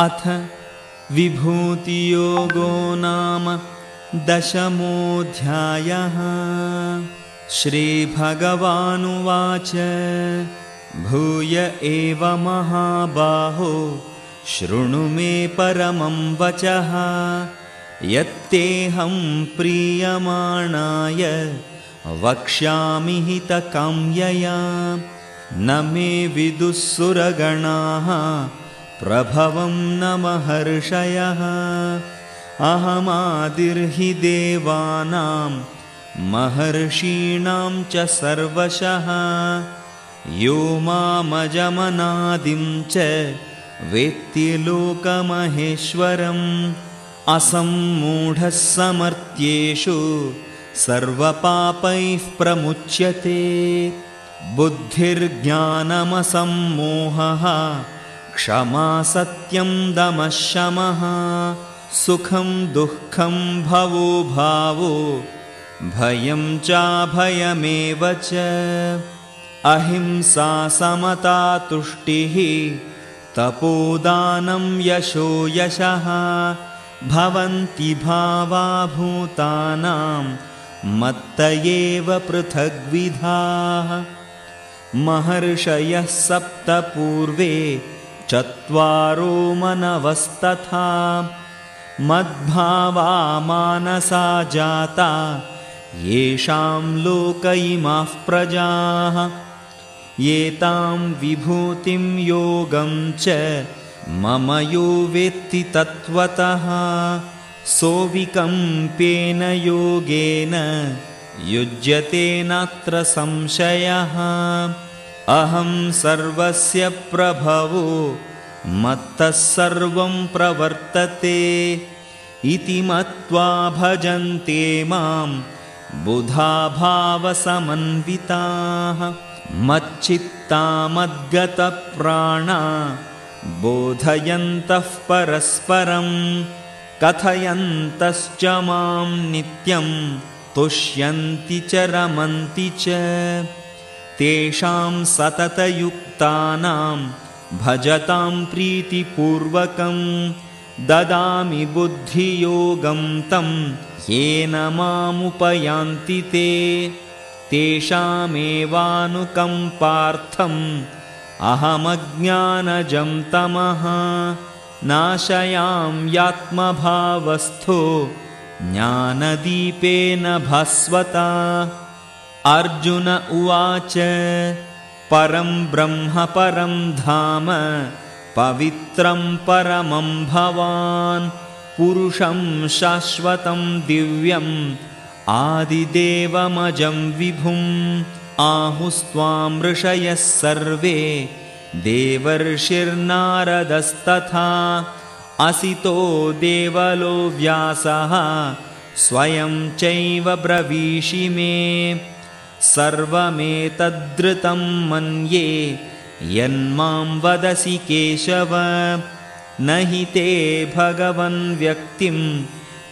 अथ विभूतियोगो नाम दशमोऽध्यायः। श्रीभगवानुवाच भूय एव महाबाहो शृणु मे परमं वचः। यत्तेऽहं प्रीयमाणाय वक्ष्यामि हितकाम्यया न मे विदुःसुरगणाः प्रभवं न महर्षयः अहमादिर्हि देवानां महर्षीणां च सर्वशः। यो मामजमनादिं च वेत्ति लोकमहेश्वरम् असम्मूढः समर्थ्येषु सर्वपापैः प्रमुच्यते। बुद्धिर्ज्ञानमसम्मोहः क्षमा सत्यं दमशमः सुखं दुःखं भवो भावो भयं चाभयमेव च। अहिंसा समता तुष्टिः तपोदानं यशो यशः भवन्ति भावा भूतानां मत्त एव पृथग्विधाः। महर्षयः सप्तपूर्वे चत्वारो मनवस्तथा मद्भावा मानसा जाता येषां लोक इमाः प्रजाः एतां विभूतिं योगं च मम यो वेत्ति तत्त्वतः सोऽविकम्पेन योगेन युज्यते नात्र संशयः अहं सर्वस्य प्रभवो मत्तः सर्वं प्रवर्तते इति मत्वा भजन्ते मां बुधाभावसमन्विताः। मच्चित्तामद्गतप्राणा बोधयन्तः परस्परं कथयन्तश्च मां नित्यं तुष्यन्ति च रमन्ति च तेषां सततयुक्तानां भजतां प्रीतिपूर्वकं ददामि बुद्धियोगं तं येन मामुपयान्ति ते। तेषामेवानुकम्पार्थम् अहमज्ञानजं तमः नाशयां यात्मभावस्थो ज्ञानदीपेन भास्वता अर्जुन उवाच परं ब्रह्म परं धाम पवित्रं परमं भवान् पुरुषं शाश्वतं दिव्यम् आदिदेवमजं विभुम् आहुस्त्वां ऋषयः सर्वे देवर्षिर्नारदस्तथा असितो देवलो व्यासः स्वयं चैव ब्रवीषि मे सर्वमेतद्धृतं मन्ये यन्मां वदसि केशव। न हि ते भगवन् व्यक्तिं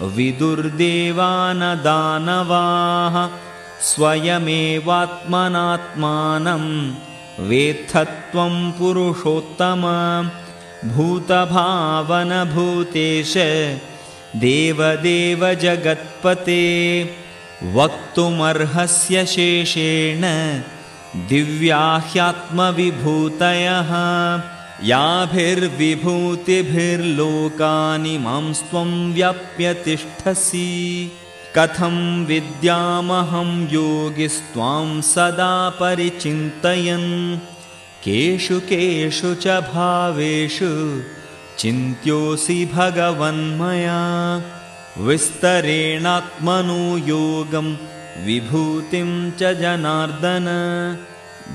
विदुर्देवानदानवाः स्वयमेवात्मनात्मानं वेत्थत्वं पुरुषोत्तम। भूतभावनभूतेश देवदेव जगत्पते वक्तुमर्हस्य शेषेण दिव्याह्यात्मविभूतयः। याभिर्विभूतिभिर्लोकानि मांस्त्वं व्याप्य तिष्ठसि कथं विद्यामहं योगिस्त्वां सदा परिचिन्तयन्। केषु केषु च भावेषु चिन्त्योऽसि भगवन्मया विस्तरेणात्मनो योगं विभूतिं च जनार्दन।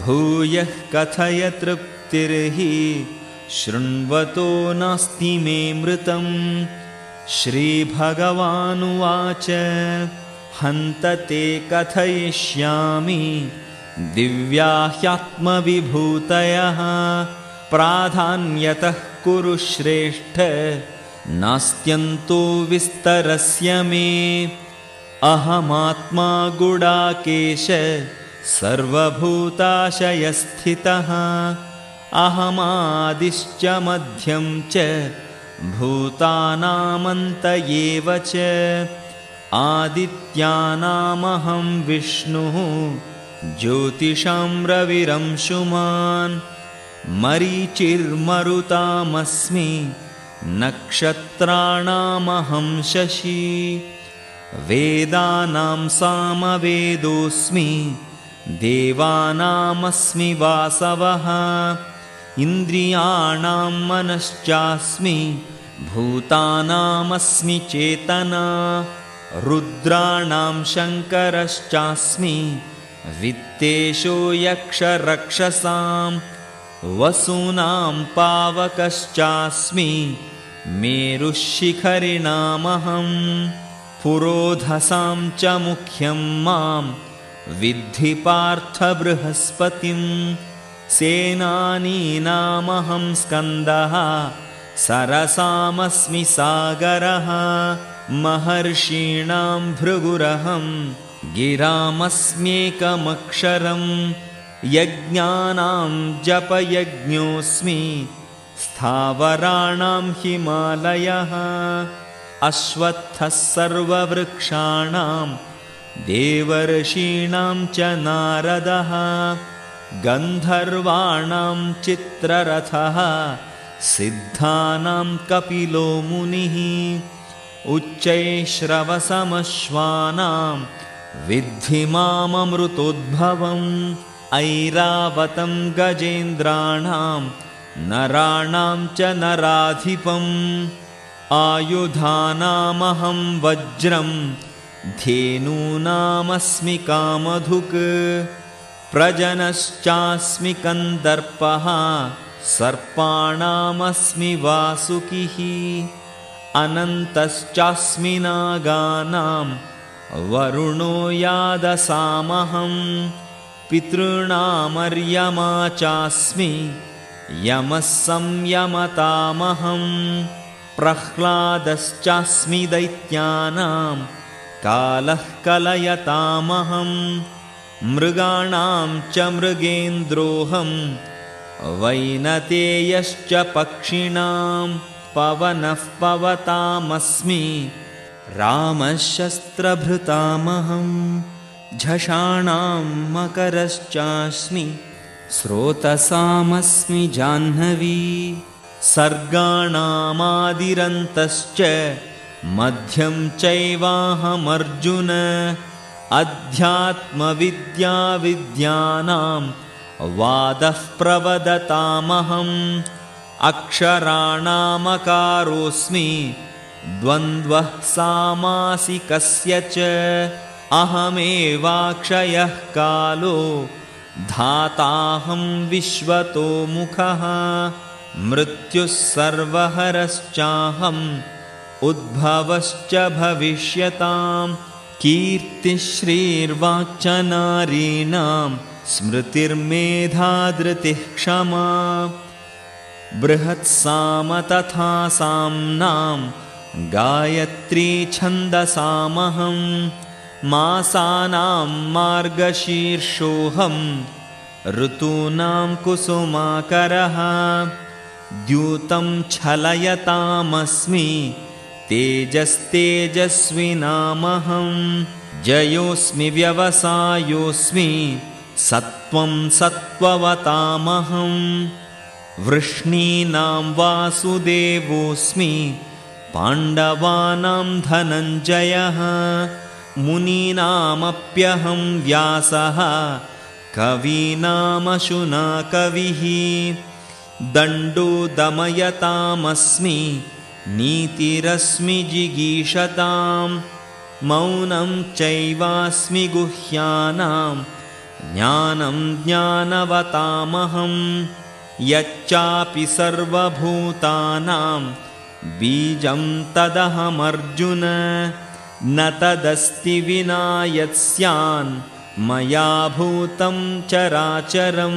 भूयः कथय तृप्तिर्हि शृण्वतो नास्ति मे मृतम् श्रीभगवानुवाच हन्त ते कथयिष्यामि। दिव्या ह्यात्मविभूतयः प्राधान्यतः कुरु श्रेष्ठ नास्त्यन्तो विस्तरस्य मे। अहमात्मा गुडाकेश सर्वभूताशयस्थितः। अहमादिश्च मध्यं च भूतानामन्त एव च। आदित्यानामहं विष्णुः ज्योतिषां रविरंशुमान् मरीचिर्मरुतामस्मि नक्षत्राणामहं शशि। वेदानां सामवेदोऽस्मि। देवानामस्मि वासवः। इन्द्रियाणां मनश्चास्मि। भूतानामस्मि चेतना। रुद्राणां शङ्करश्चास्मि। वित्तेषो यक्षरक्षसां वसूनां पावकश्चास्मि मेरुशिखरिणामहं पुरोधसां च मुख्यं मां विद्धि पार्थबृहस्पतिं सेनानीनामहं स्कन्दः सरसामस्मि सागरः महर्षीणां भृगुरहं गिरामस्म्येकमक्षरं यज्ञानां जपयज्ञोऽस्मि स्थावराणां हिमालयः अश्वत्थः सर्ववृक्षाणां देवर्षीणां च नारदः गन्धर्वाणां चित्ररथः सिद्धानां कपिलो मुनिः उच्चैश्रवसमश्वानां विद्धि माममृतोद्भवम् ऐरावतं गजेन्द्राणां नराणां च नराधिपम् आयुधानामहं वज्रं धेनूनामस्मि कामधुक् प्रजनश्चास्मि कन्दर्पः सर्पाणामस्मि वासुकिः अनन्तश्चास्मि नागानां वरुणो यादसामहं पितॄणामर्यमा चास्मि यमः संयमतामहं प्रह्लादश्चास्मि दैत्यानां कालः कलयतामहं मृगाणां च मृगेन्द्रोऽहं वैनतेयश्च पक्षिणां पवनः पवतामस्मि रामशस्त्रभृतामहं झषाणां मकरश्चास्मि स्रोतसामस्मि जाह्नवी। सर्गाणामादिरन्तश्च मध्यं चैवाहमर्जुन। अध्यात्मविद्याविद्यानां वादः प्रवदतामहम्। अक्षराणामकारोऽस्मि द्वन्द्वः सामासिकस्य च अहमेवाक्षयः कालो धाताहं विश्वतो मुखः मृत्युः सर्वहरश्चाहम् उद्भवश्च भविष्यतां कीर्तिश्रीर्वाक्च नारीणां स्मृतिर्मेधाधृतिः क्षमा बृहत्साम तथा साम्नां गायत्री छन्दसामहं मासानां मार्गशीर्षोऽहं ऋतूनां कुसुमाकरः द्यूतं छलयतामस्मि तेजस्तेजस्विनामहं जयोऽस्मि व्यवसायोऽस्मि सत्त्वं सत्त्ववतामहम् वृष्णीनां वासुदेवोऽस्मि पाण्डवानां धनञ्जयः मुनीनामप्यहं व्यासः। कवीनामशुना कविः। दण्डो दमयतामस्मि नीतिरस्मि जिगीषतां मौनं चैवास्मि गुह्यानां ज्ञानं ज्ञानवतामहम्। यच्चापि सर्वभूतानां बीजं तदहमर्जुन न तदस्ति विना यत्स्यान् मया भूतं चराचरं।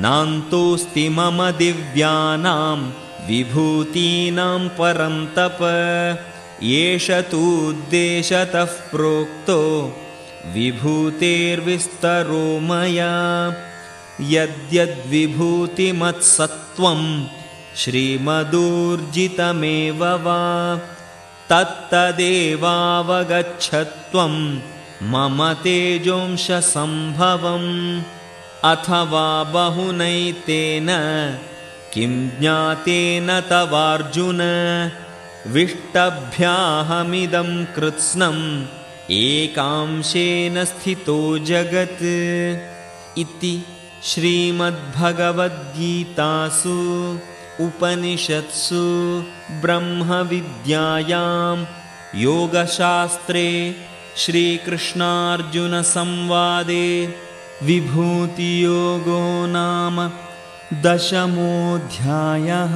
नान्तोऽस्ति मम दिव्यानां विभूतीनां परं तप। एष तूद्देशतः प्रोक्तो विभूतेर्विस्तरो मया। यद्यद्विभूतिमत्सत्त्वं श्रीमदूर्जितमेव वा तत्तदेवावगच्छत्वं मम तेजोंशसम्भवम् अथवा बहुनैतेन किं ज्ञातेन तवार्जुन विष्टभ्याहमिदं कृत्स्नम् एकांशेन स्थितो जगत् इति श्रीमद्भगवद्गीतासु उपनिषत्सु ब्रह्मविद्यायां योगशास्त्रे श्रीकृष्णार्जुनसंवादे विभूतियोगो नाम दशमोऽध्यायः